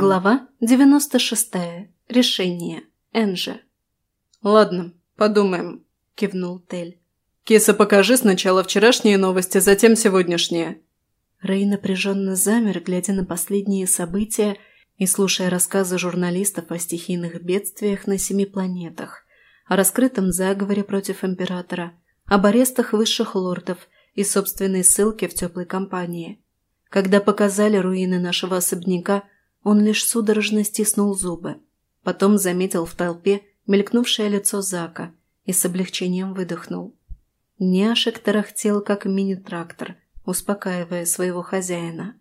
Глава 96. Решение. Энжи. «Ладно, подумаем», – кивнул Тель. «Киса, покажи сначала вчерашние новости, затем сегодняшние». Рэй напряженно замер, глядя на последние события и слушая рассказы журналистов о стихийных бедствиях на семи планетах, о раскрытом заговоре против Императора, об арестах высших лордов и собственной ссылке в теплой компании. Когда показали руины нашего особняка – он лишь судорожно стиснул зубы. Потом заметил в толпе мелькнувшее лицо Зака и с облегчением выдохнул. Няшек тарахтел, как мини-трактор, успокаивая своего хозяина.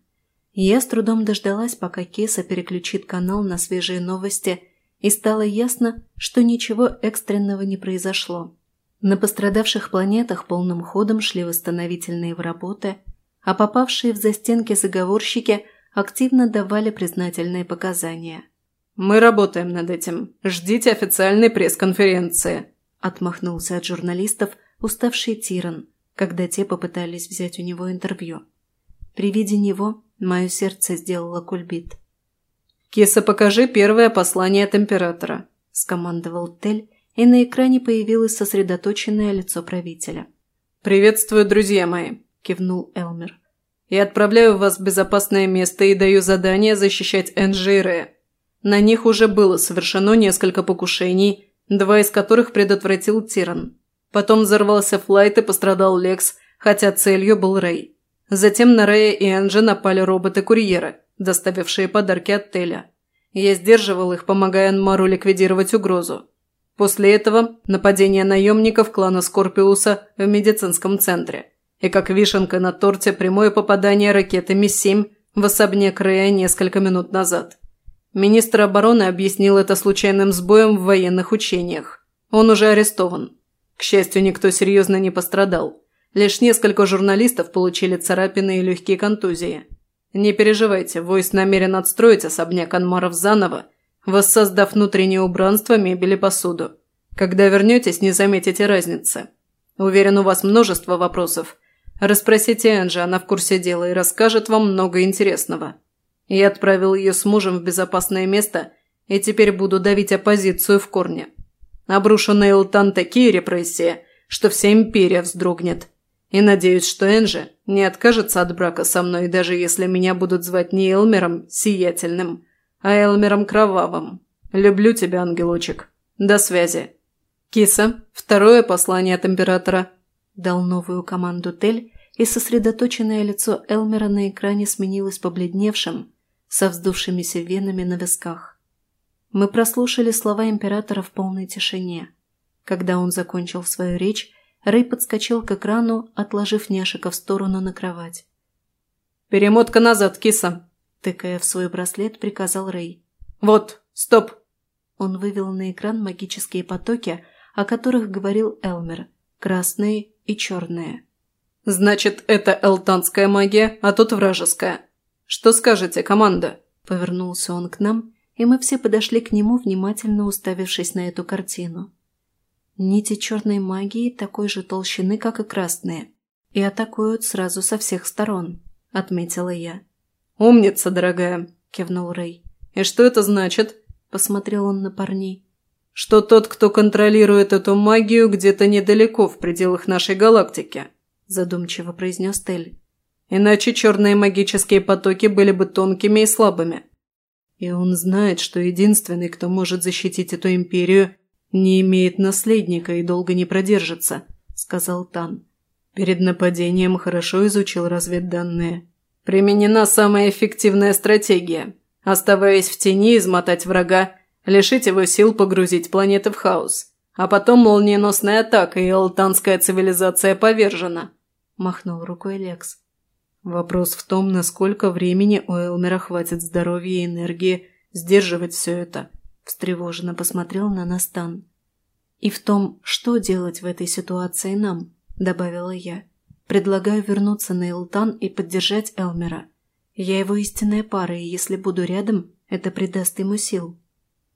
Я с трудом дождалась, пока Кеса переключит канал на свежие новости, и стало ясно, что ничего экстренного не произошло. На пострадавших планетах полным ходом шли восстановительные работы, а попавшие в застенки заговорщики – активно давали признательные показания. «Мы работаем над этим. Ждите официальной пресс-конференции», – отмахнулся от журналистов уставший Тиран, когда те попытались взять у него интервью. При виде него мое сердце сделало кульбит. «Киса, покажи первое послание от императора», – скомандовал Тель, и на экране появилось сосредоточенное лицо правителя. «Приветствую, друзья мои», – кивнул Элмер. Я отправляю вас в безопасное место и даю задание защищать Энджи и Ре. На них уже было совершено несколько покушений, два из которых предотвратил Тиран. Потом взорвался флайт и пострадал Лекс, хотя целью был Рэй. Затем на Рэя и Энджи напали роботы-курьеры, доставившие подарки от Теля. Я сдерживал их, помогая Анмару ликвидировать угрозу. После этого нападение наемников клана Скорпиуса в медицинском центре. И как вишенка на торте прямое попадание ракеты Ми-7 в особняк Рэя несколько минут назад. Министр обороны объяснил это случайным сбоем в военных учениях. Он уже арестован. К счастью, никто серьезно не пострадал. Лишь несколько журналистов получили царапины и легкие контузии. Не переживайте, Войс намерен отстроить особняк Анмаров заново, воссоздав внутреннее убранство, мебель и посуду. Когда вернетесь, не заметите разницы. Уверен, у вас множество вопросов, Расспросите Энджи, она в курсе дела и расскажет вам много интересного. Я отправил ее с мужем в безопасное место и теперь буду давить оппозицию в корне. Обрушу на такие репрессии, что вся империя вздрогнет. И надеюсь, что Энджи не откажется от брака со мной, даже если меня будут звать не Элмером Сиятельным, а Элмером Кровавым. Люблю тебя, ангелочек. До связи. Киса, второе послание от императора – дал новую команду Тель, и сосредоточенное лицо Элмера на экране сменилось побледневшим, со вздувшимися венами на висках. Мы прослушали слова императора в полной тишине. Когда он закончил свою речь, Рэй подскочил к экрану, отложив Няшика в сторону на кровать. «Перемотка назад, киса!» Тыкая в свой браслет, приказал Рэй. «Вот, стоп!» Он вывел на экран магические потоки, о которых говорил Элмер. Красные и черные. «Значит, это элтанская магия, а тут вражеская. Что скажете, команда?» Повернулся он к нам, и мы все подошли к нему, внимательно уставившись на эту картину. Нити черной магии такой же толщины, как и красные, и атакуют сразу со всех сторон, отметила я. «Умница, дорогая!» – кивнул Рэй. «И что это значит?» – посмотрел он на парней что тот, кто контролирует эту магию, где-то недалеко в пределах нашей галактики», – задумчиво произнес Тель. «Иначе черные магические потоки были бы тонкими и слабыми. И он знает, что единственный, кто может защитить эту империю, не имеет наследника и долго не продержится», – сказал Тан. Перед нападением хорошо изучил разведданные. Применена самая эффективная стратегия. Оставаясь в тени, измотать врага лишить его сил погрузить планеты в хаос. А потом молниеносная атака, и алтанская цивилизация повержена», – махнул рукой Лекс. Вопрос в том, насколько времени у Элмера хватит здоровья и энергии сдерживать все это, встревоженно посмотрел на Настан. «И в том, что делать в этой ситуации нам», – добавила я. «Предлагаю вернуться на Элтан и поддержать Элмера. Я его истинная пара, и если буду рядом, это придаст ему сил».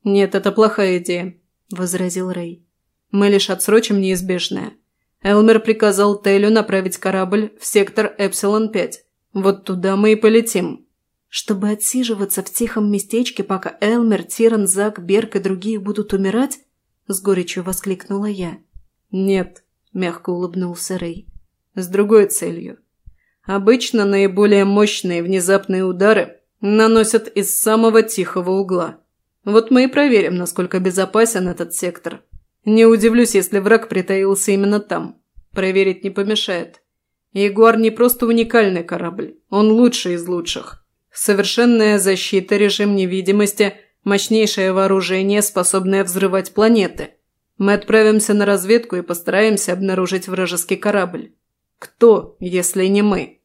«Нет, это плохая идея», – возразил Рэй. «Мы лишь отсрочим неизбежное. Элмер приказал Тейлю направить корабль в сектор Эпсилон-5. Вот туда мы и полетим. Чтобы отсиживаться в тихом местечке, пока Элмер, Тиран, Зак, Берг и другие будут умирать? С горечью воскликнула я. Нет, мягко улыбнулся Рэй. С другой целью. Обычно наиболее мощные внезапные удары наносят из самого тихого угла. Вот мы и проверим, насколько безопасен этот сектор. Не удивлюсь, если враг притаился именно там. Проверить не помешает. Ягуар не просто уникальный корабль, он лучший из лучших. Совершенная защита, режим невидимости, мощнейшее вооружение, способное взрывать планеты. Мы отправимся на разведку и постараемся обнаружить вражеский корабль. Кто, если не мы?